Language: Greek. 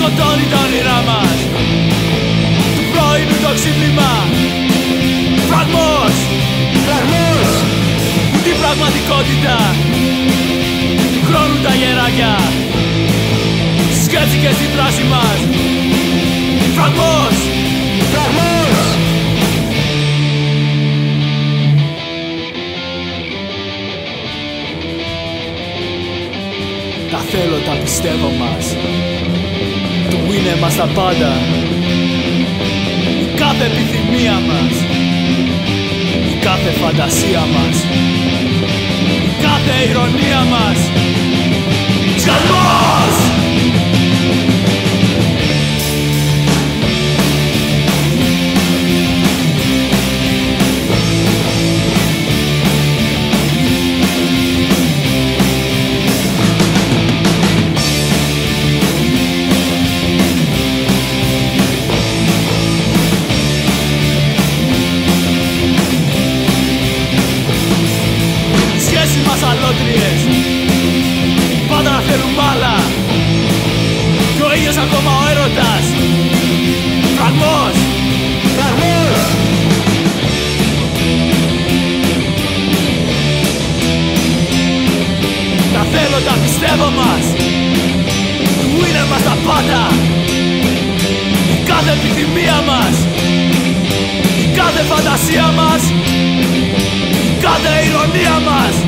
σκοτώνει τα όνειρά μας. Του πρώιμου το ξύπνημα. Φραγμός! Φραγμός! Που την πραγματικότητα Του χρόνου τα γεράκια σκέψη και στη δράση μας. Φραγμός! Τα θέλω τα πιστεύω μας. Το είναι μας τα πάντα. Η κάθε επιθυμία μας. Η κάθε φαντασία μας. Η κάθε ηρωνία μας σχέσεις μας αλότριες Πάντα να θέλουν μπάλα. Κι ο ήλιος ακόμα ο έρωτας. Φραγμός. Φραγμός. Τα θέλω, τα πιστεύω μας. Του είναι μας τα πάντα. Η κάθε επιθυμία μας. Η κάθε φαντασία μας. Η κάθε ηρωνία μας. Σκασμός!